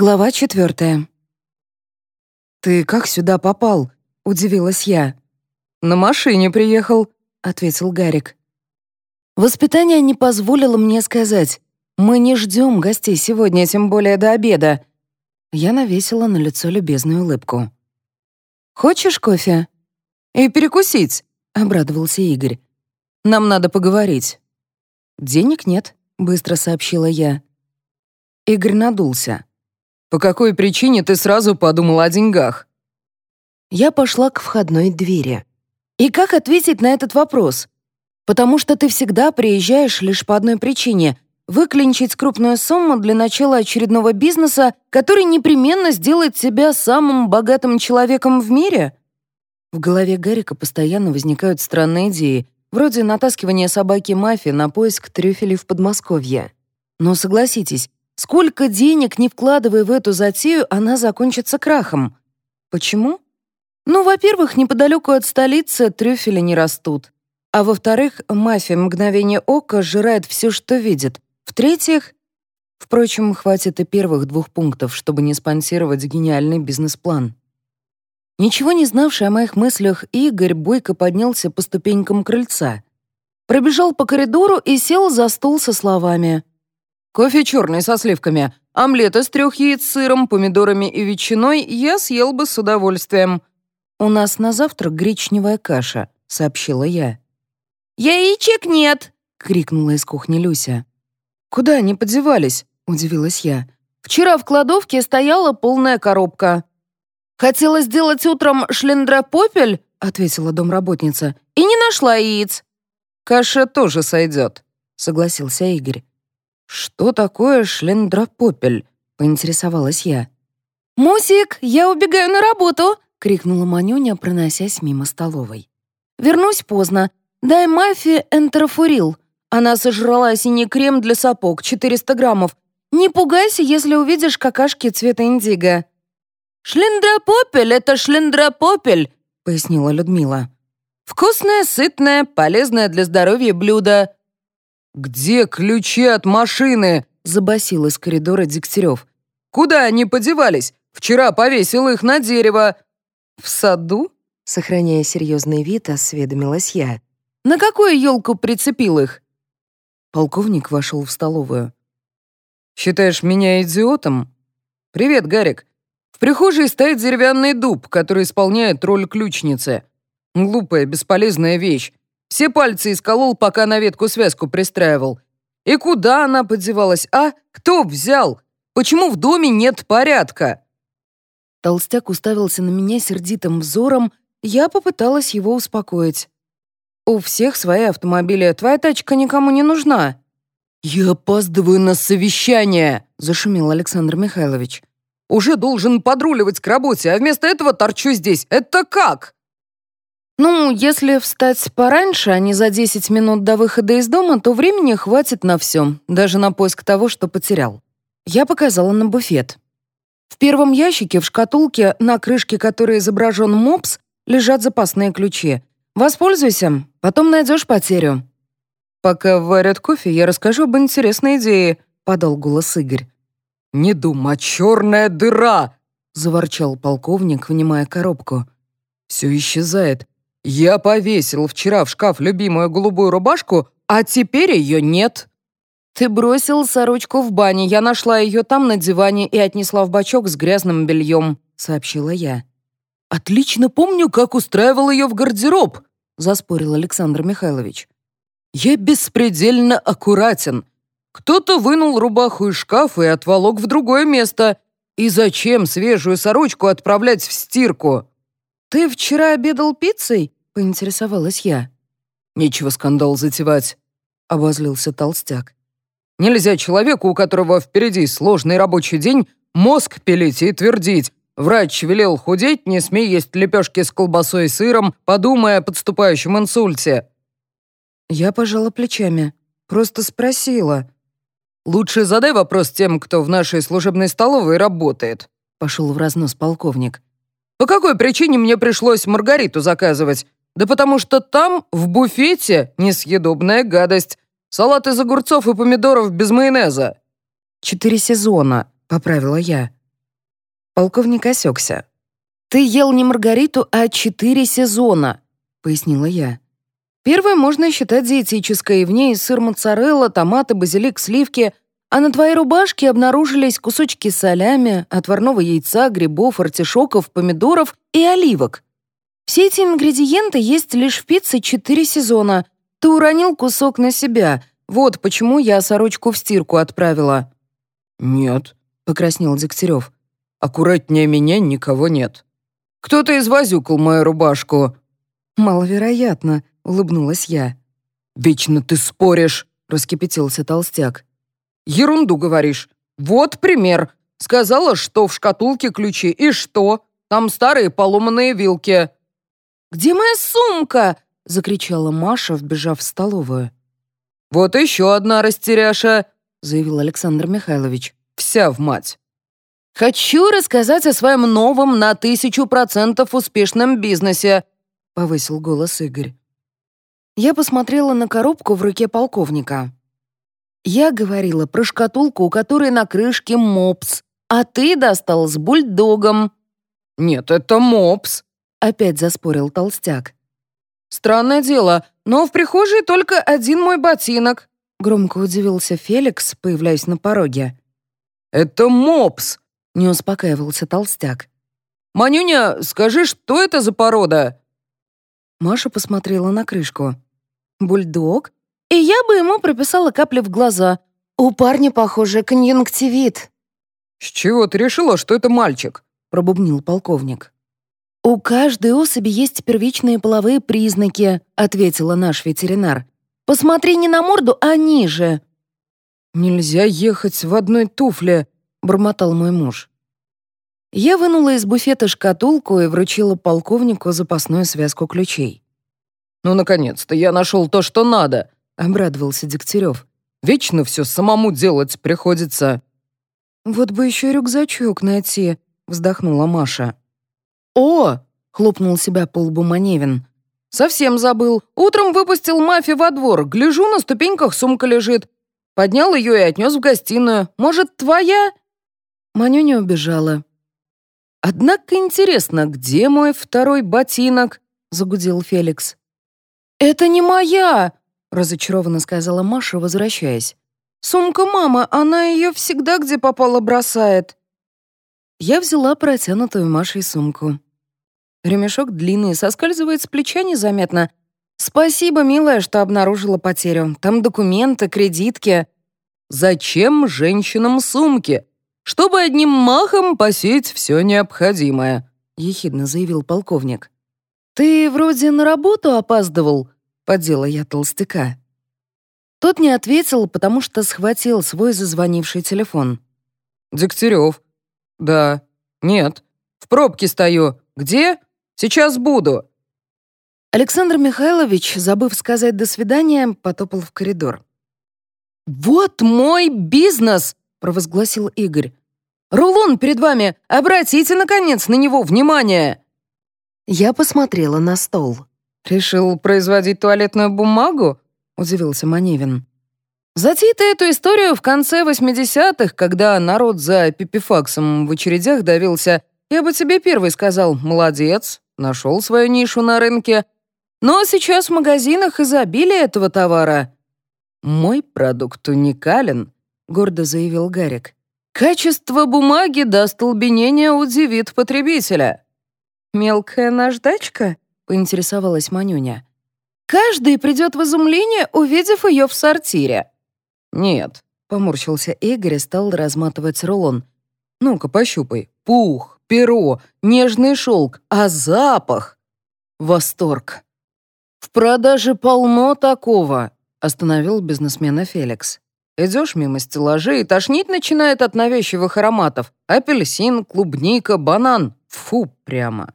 Глава четвертая. «Ты как сюда попал?» — удивилась я. «На машине приехал», — ответил Гарик. Воспитание не позволило мне сказать. «Мы не ждем гостей сегодня, тем более до обеда». Я навесила на лицо любезную улыбку. «Хочешь кофе?» «И перекусить», — обрадовался Игорь. «Нам надо поговорить». «Денег нет», — быстро сообщила я. Игорь надулся. «По какой причине ты сразу подумал о деньгах?» Я пошла к входной двери. И как ответить на этот вопрос? Потому что ты всегда приезжаешь лишь по одной причине — выклинчить крупную сумму для начала очередного бизнеса, который непременно сделает тебя самым богатым человеком в мире? В голове Гарика постоянно возникают странные идеи, вроде натаскивания собаки мафии на поиск трюфелей в Подмосковье. Но согласитесь, сколько денег не вкладывая в эту затею, она закончится крахом. Почему? Ну, во-первых, неподалеку от столицы трюфели не растут. А во-вторых, мафия мгновение ока сжирает все, что видит. В-третьих... Впрочем, хватит и первых двух пунктов, чтобы не спонсировать гениальный бизнес-план. Ничего не знавший о моих мыслях, Игорь бойко поднялся по ступенькам крыльца. Пробежал по коридору и сел за стол со словами. «Кофе черный со сливками, омлет из трех яиц с сыром, помидорами и ветчиной я съел бы с удовольствием. «У нас на завтрак гречневая каша», — сообщила я. «Яичек нет!» — крикнула из кухни Люся. «Куда они подевались?» — удивилась я. «Вчера в кладовке стояла полная коробка». «Хотела сделать утром шлендропопель», — ответила домработница, «и не нашла яиц». «Каша тоже сойдет», — согласился Игорь. «Что такое шлендропопель?» — поинтересовалась я. «Мусик, я убегаю на работу!» — крикнула Манюня, проносясь мимо столовой. «Вернусь поздно. Дай мафии энтерофурил. Она сожрала синий крем для сапог, 400 граммов. Не пугайся, если увидишь какашки цвета индиго». «Шлендропопель — это шлендропопель», — пояснила Людмила. «Вкусное, сытное, полезное для здоровья блюдо». «Где ключи от машины?» — забасил из коридора Дегтярев. «Куда они подевались? Вчера повесил их на дерево. «В саду?» — сохраняя серьезный вид, осведомилась я. «На какую елку прицепил их?» Полковник вошел в столовую. «Считаешь меня идиотом? Привет, Гарик. В прихожей стоит деревянный дуб, который исполняет роль ключницы. Глупая, бесполезная вещь. Все пальцы исколол, пока на ветку связку пристраивал. И куда она подевалась, а? Кто взял? Почему в доме нет порядка?» Толстяк уставился на меня сердитым взором, я попыталась его успокоить. «У всех свои автомобили, твоя тачка никому не нужна». «Я опаздываю на совещание», — зашумел Александр Михайлович. «Уже должен подруливать к работе, а вместо этого торчу здесь. Это как?» «Ну, если встать пораньше, а не за 10 минут до выхода из дома, то времени хватит на все, даже на поиск того, что потерял». Я показала на буфет. В первом ящике в шкатулке, на крышке которой изображен мопс, лежат запасные ключи. Воспользуйся, потом найдешь потерю». «Пока варят кофе, я расскажу об интересной идее», — подал голос Игорь. «Не думай, черная дыра!» — заворчал полковник, внимая коробку. «Все исчезает. Я повесил вчера в шкаф любимую голубую рубашку, а теперь ее нет». «Ты бросил сорочку в бане. Я нашла ее там на диване и отнесла в бачок с грязным бельем», — сообщила я. «Отлично помню, как устраивал ее в гардероб», — заспорил Александр Михайлович. «Я беспредельно аккуратен. Кто-то вынул рубаху из шкафа и отволок в другое место. И зачем свежую сорочку отправлять в стирку?» «Ты вчера обедал пиццей?» — поинтересовалась я. «Нечего скандал затевать», — обозлился толстяк. Нельзя человеку, у которого впереди сложный рабочий день, мозг пилить и твердить. Врач велел худеть, не смей есть лепешки с колбасой и сыром, подумая о подступающем инсульте. Я пожала плечами. Просто спросила. «Лучше задай вопрос тем, кто в нашей служебной столовой работает», пошел в разнос полковник. «По какой причине мне пришлось Маргариту заказывать? Да потому что там, в буфете, несъедобная гадость. Салат из огурцов и помидоров без майонеза». «Четыре сезона», — поправила я. Полковник осекся. «Ты ел не Маргариту, а четыре сезона», — пояснила я. «Первое можно считать диетической, в ней сыр моцарелла, томаты, базилик, сливки, а на твоей рубашке обнаружились кусочки солями, отварного яйца, грибов, артишоков, помидоров и оливок. Все эти ингредиенты есть лишь в пицце четыре сезона. Ты уронил кусок на себя. Вот почему я сорочку в стирку отправила». «Нет», — покраснел Дегтярев. «Аккуратнее меня никого нет. Кто-то извозюкал мою рубашку». «Маловероятно», — улыбнулась я. «Вечно ты споришь», — раскипятился толстяк. «Ерунду говоришь. Вот пример. Сказала, что в шкатулке ключи. И что? Там старые поломанные вилки». «Где моя сумка?» — закричала Маша, вбежав в столовую. «Вот еще одна растеряша», — заявил Александр Михайлович. «Вся в мать». «Хочу рассказать о своем новом на тысячу процентов успешном бизнесе», — повысил голос Игорь. Я посмотрела на коробку в руке полковника. Я говорила про шкатулку, у которой на крышке мопс, а ты достал с бульдогом. «Нет, это мопс», — опять заспорил толстяк. «Странное дело, но в прихожей только один мой ботинок», — громко удивился Феликс, появляясь на пороге. «Это мопс», — не успокаивался толстяк. «Манюня, скажи, что это за порода?» Маша посмотрела на крышку. «Бульдог? И я бы ему прописала капли в глаза. У парня, похоже, конъюнктивит». «С чего ты решила, что это мальчик?» — пробубнил полковник. «У каждой особи есть первичные половые признаки», — ответила наш ветеринар. «Посмотри не на морду, а ниже». «Нельзя ехать в одной туфле», — бормотал мой муж. Я вынула из буфета шкатулку и вручила полковнику запасную связку ключей. «Ну, наконец-то, я нашел то, что надо», — обрадовался Дегтярев. «Вечно все самому делать приходится». «Вот бы еще рюкзачок найти», — вздохнула Маша. «О!» — хлопнул себя по лбу Маневин. «Совсем забыл. Утром выпустил мафию во двор. Гляжу, на ступеньках сумка лежит. Поднял ее и отнес в гостиную. Может, твоя?» Манюня убежала. «Однако интересно, где мой второй ботинок?» — загудел Феликс. «Это не моя!» — разочарованно сказала Маша, возвращаясь. «Сумка мама, она ее всегда где попало бросает». Я взяла протянутую Машей сумку. Ремешок длинный, соскальзывает с плеча незаметно. «Спасибо, милая, что обнаружила потерю. Там документы, кредитки». «Зачем женщинам сумки? Чтобы одним махом посеять все необходимое», — ехидно заявил полковник. «Ты вроде на работу опаздывал», — подела я толстяка. Тот не ответил, потому что схватил свой зазвонивший телефон. «Дегтярев, «Да». «Нет». «В пробке стою. Где?» «Сейчас буду». Александр Михайлович, забыв сказать «до свидания», потопал в коридор. «Вот мой бизнес!» — провозгласил Игорь. «Рулон перед вами! Обратите, наконец, на него внимание!» Я посмотрела на стол. «Решил производить туалетную бумагу?» — удивился Маневин. Затей ты эту историю в конце 80-х, когда народ за пипифаксом в очередях давился, я бы тебе первый сказал «молодец», нашел свою нишу на рынке. Но сейчас в магазинах изобилие этого товара. «Мой продукт уникален», — гордо заявил Гарик. «Качество бумаги до столбенения удивит потребителя». «Мелкая наждачка?» — поинтересовалась Манюня. «Каждый придет в изумление, увидев ее в сортире». «Нет», — поморщился Игорь и стал разматывать рулон. «Ну-ка, пощупай. Пух, перо, нежный шелк, а запах!» Восторг. «В продаже полно такого», — остановил бизнесмена Феликс. Идешь мимо стеллажей и тошнить начинает от навязчивых ароматов. Апельсин, клубника, банан. Фу прямо.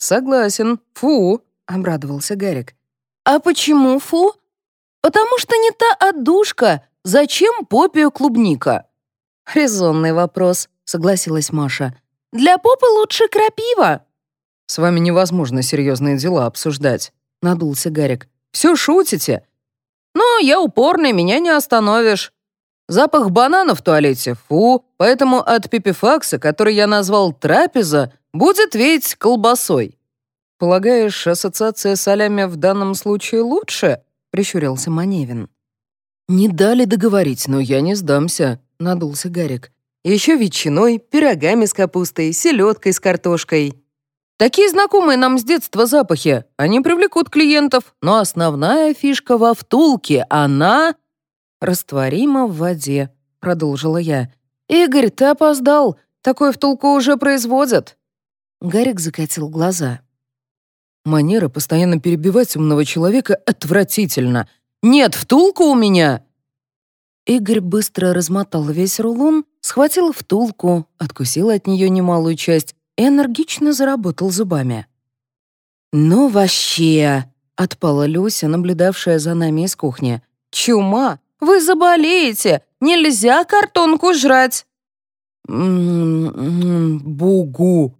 «Согласен, фу», — обрадовался Гарик. «А почему фу?» «Потому что не та отдушка, Зачем попе клубника?» «Резонный вопрос», — согласилась Маша. «Для попы лучше крапива». «С вами невозможно серьезные дела обсуждать», — надулся Гарик. «Все шутите?» «Ну, я упорный, меня не остановишь». Запах банана в туалете — фу, поэтому от пипифакса, который я назвал трапеза, будет веять колбасой. Полагаешь, ассоциация солями в данном случае лучше? Прищурился Маневин. Не дали договорить, но я не сдамся, надулся Гарик. Еще ветчиной, пирогами с капустой, селедкой с картошкой. Такие знакомые нам с детства запахи. Они привлекут клиентов, но основная фишка во втулке. Она растворима в воде», — продолжила я. «Игорь, ты опоздал. Такой втулку уже производят». Гарик закатил глаза. «Манера постоянно перебивать умного человека отвратительно. Нет, втулку у меня!» Игорь быстро размотал весь рулон, схватил втулку, откусил от нее немалую часть и энергично заработал зубами. «Ну вообще!» — отпала Люся, наблюдавшая за нами из кухни. «Чума! Вы заболеете! Нельзя картонку жрать!» «Бугу!»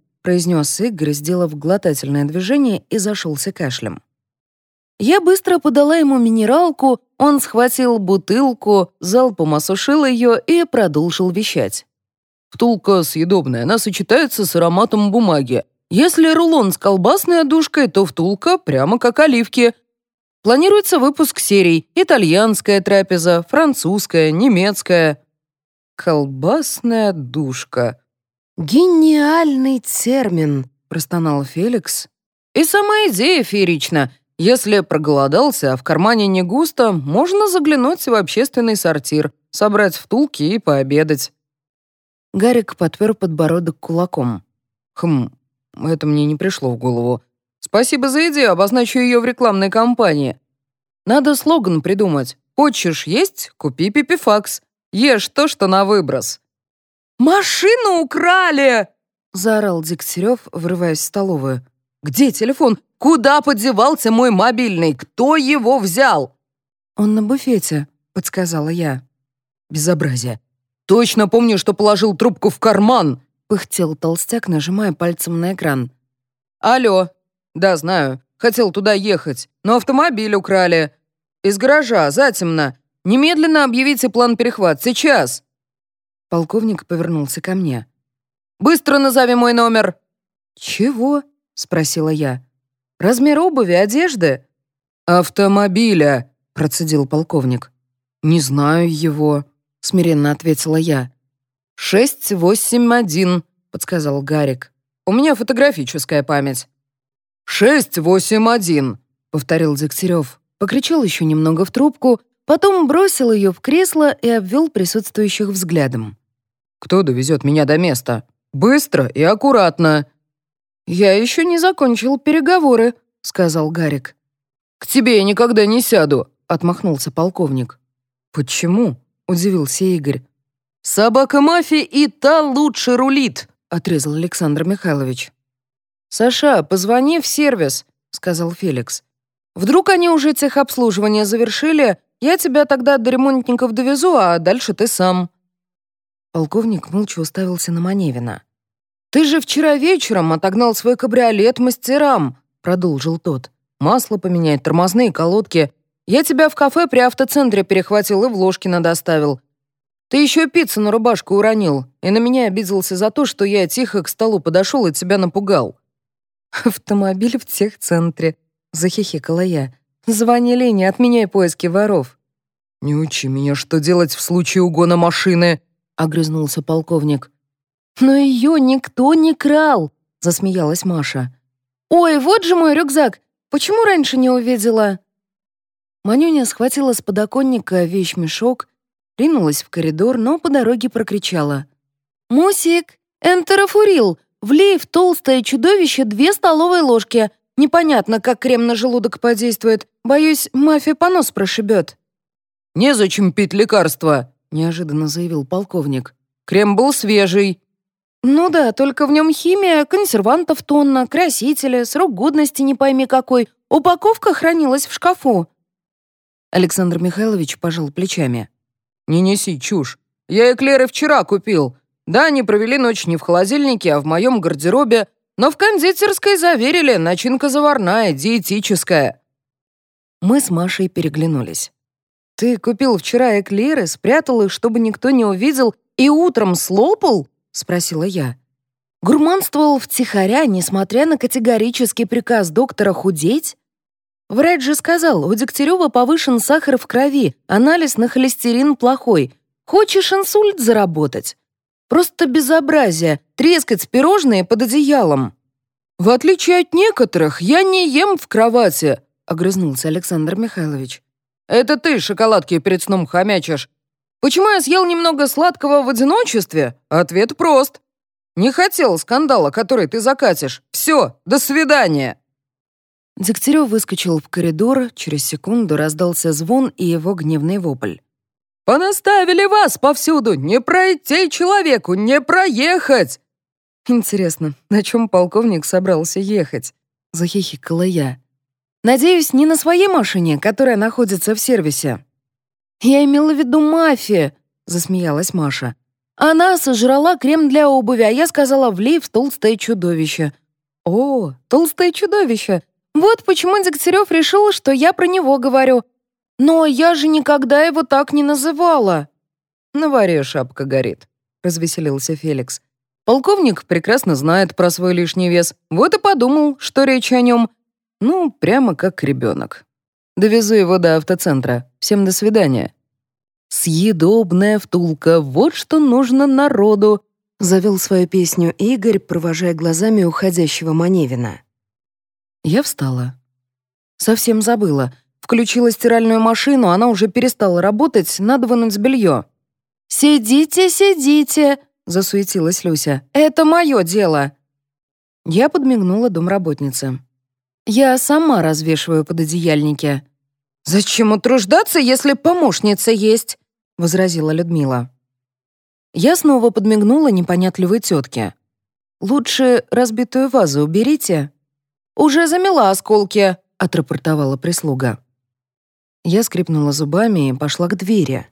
— произнес Игорь, сделав глотательное движение и зашелся кашлем. Я быстро подала ему минералку, он схватил бутылку, залпом осушил ее и продолжил вещать. Втулка съедобная, она сочетается с ароматом бумаги. Если рулон с колбасной одушкой, то втулка прямо как оливки. Планируется выпуск серий «Итальянская трапеза», «Французская», «Немецкая». «Колбасная душка». «Гениальный термин», — простонал Феликс. «И сама идея феерична. Если проголодался, а в кармане не густо, можно заглянуть в общественный сортир, собрать втулки и пообедать». Гарик подпер подбородок кулаком. «Хм, это мне не пришло в голову. Спасибо за идею, обозначу ее в рекламной кампании. Надо слоган придумать. Хочешь есть? Купи пипифакс. Ешь то, что на выброс». «Машину украли!» — заорал Дегтярев, врываясь в столовую. «Где телефон? Куда подевался мой мобильный? Кто его взял?» «Он на буфете», — подсказала я. «Безобразие. «Точно помню, что положил трубку в карман!» — пыхтел толстяк, нажимая пальцем на экран. «Алло. Да, знаю. Хотел туда ехать, но автомобиль украли. Из гаража, затемно. Немедленно объявите план перехват. Сейчас!» Полковник повернулся ко мне. «Быстро назови мой номер!» «Чего?» — спросила я. «Размер обуви, одежды?» «Автомобиля», — процедил полковник. «Не знаю его». — смиренно ответила я. «Шесть, восемь, один», — подсказал Гарик. «У меня фотографическая память». «Шесть, восемь, один», — повторил Дегтярев. Покричал еще немного в трубку, потом бросил ее в кресло и обвел присутствующих взглядом. «Кто довезет меня до места? Быстро и аккуратно». «Я еще не закончил переговоры», — сказал Гарик. «К тебе я никогда не сяду», — отмахнулся полковник. «Почему?» удивился Игорь. «Собака мафии и та лучше рулит», — отрезал Александр Михайлович. «Саша, позвони в сервис», — сказал Феликс. «Вдруг они уже техобслуживание завершили, я тебя тогда до ремонтников довезу, а дальше ты сам». Полковник молча уставился на Маневина. «Ты же вчера вечером отогнал свой кабриолет мастерам», — продолжил тот. «Масло поменять, тормозные колодки. Я тебя в кафе при автоцентре перехватил и в Ложкино доставил. Ты еще пиццу на рубашку уронил, и на меня обиделся за то, что я тихо к столу подошел и тебя напугал». «Автомобиль в техцентре», — захихикала я. «Звони Лене, отменяй поиски воров». «Не учи меня, что делать в случае угона машины», — огрызнулся полковник. «Но ее никто не крал», — засмеялась Маша. «Ой, вот же мой рюкзак! Почему раньше не увидела?» Манюня схватила с подоконника вещмешок, ринулась в коридор, но по дороге прокричала. «Мусик, энтерофурил! Влей в толстое чудовище две столовые ложки. Непонятно, как крем на желудок подействует. Боюсь, мафия понос прошибет». «Незачем пить лекарства», — неожиданно заявил полковник. «Крем был свежий». «Ну да, только в нем химия, консервантов тонна, красители, срок годности не пойми какой. Упаковка хранилась в шкафу. Александр Михайлович пожал плечами. «Не неси чушь. Я эклеры вчера купил. Да, они провели ночь не в холодильнике, а в моем гардеробе, но в кондитерской заверили, начинка заварная, диетическая». Мы с Машей переглянулись. Ты купил вчера эклеры, спрятал их, чтобы никто не увидел, и утром слопал?» — спросила я. Гурманствовал втихаря, несмотря на категорический приказ доктора худеть? Врач же сказал, у Дегтярева повышен сахар в крови, анализ на холестерин плохой. Хочешь инсульт заработать? Просто безобразие, трескать пирожные под одеялом. «В отличие от некоторых, я не ем в кровати», — огрызнулся Александр Михайлович. «Это ты шоколадки перед сном хомячишь. Почему я съел немного сладкого в одиночестве? Ответ прост. Не хотел скандала, который ты закатишь. Все, до свидания!» Дегтярев выскочил в коридор, через секунду раздался звон и его гневный вопль. «Понаставили вас повсюду! Не пройти человеку, не проехать!» «Интересно, на чем полковник собрался ехать?» — захихикала я. «Надеюсь, не на своей машине, которая находится в сервисе». «Я имела в виду мафия», — засмеялась Маша. Она сожрала крем для обуви, а я сказала, влей в толстое чудовище. О, толстое чудовище. Вот почему Дегтярев решил, что я про него говорю. Но я же никогда его так не называла. На варе шапка горит, развеселился Феликс. Полковник прекрасно знает про свой лишний вес. Вот и подумал, что речь о нем. Ну, прямо как ребенок. Довезу его до автоцентра. Всем до свидания. «Съедобная втулка, вот что нужно народу», — завел свою песню Игорь, провожая глазами уходящего Маневина. Я встала. Совсем забыла. Включила стиральную машину, она уже перестала работать, надо вынуть белье. «Сидите, сидите», — засуетилась Люся. «Это мое дело». Я подмигнула домработнице. «Я сама развешиваю пододеяльники». «Зачем утруждаться, если помощница есть?» — возразила Людмила. Я снова подмигнула непонятливой тетке. «Лучше разбитую вазу уберите». «Уже замела осколки», — отрапортовала прислуга. Я скрипнула зубами и пошла к двери.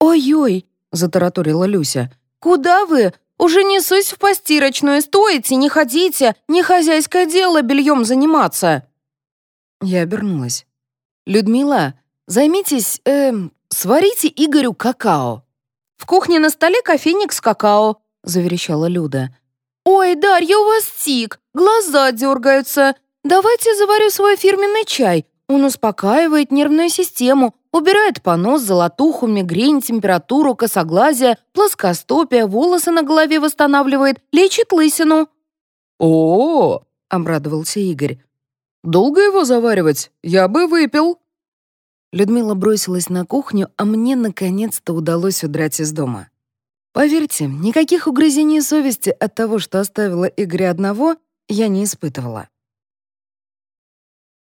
«Ой-ой», — затараторила Люся, — «куда вы? Уже несусь в постирочную. Стойте, не ходите, не хозяйское дело бельем заниматься». Я обернулась. «Людмила, займитесь, эм, сварите Игорю какао». «В кухне на столе кофейник с какао», — заверещала Люда. «Ой, Дарья, у вас тик, глаза дергаются. Давайте заварю свой фирменный чай. Он успокаивает нервную систему, убирает понос, золотуху, мигрень, температуру, косоглазие, плоскостопие, волосы на голове восстанавливает, лечит лысину». «О-о-о!» — обрадовался Игорь. «Долго его заваривать? Я бы выпил». Людмила бросилась на кухню, а мне наконец-то удалось удрать из дома. Поверьте, никаких угрызений совести от того, что оставила Игоря одного, я не испытывала.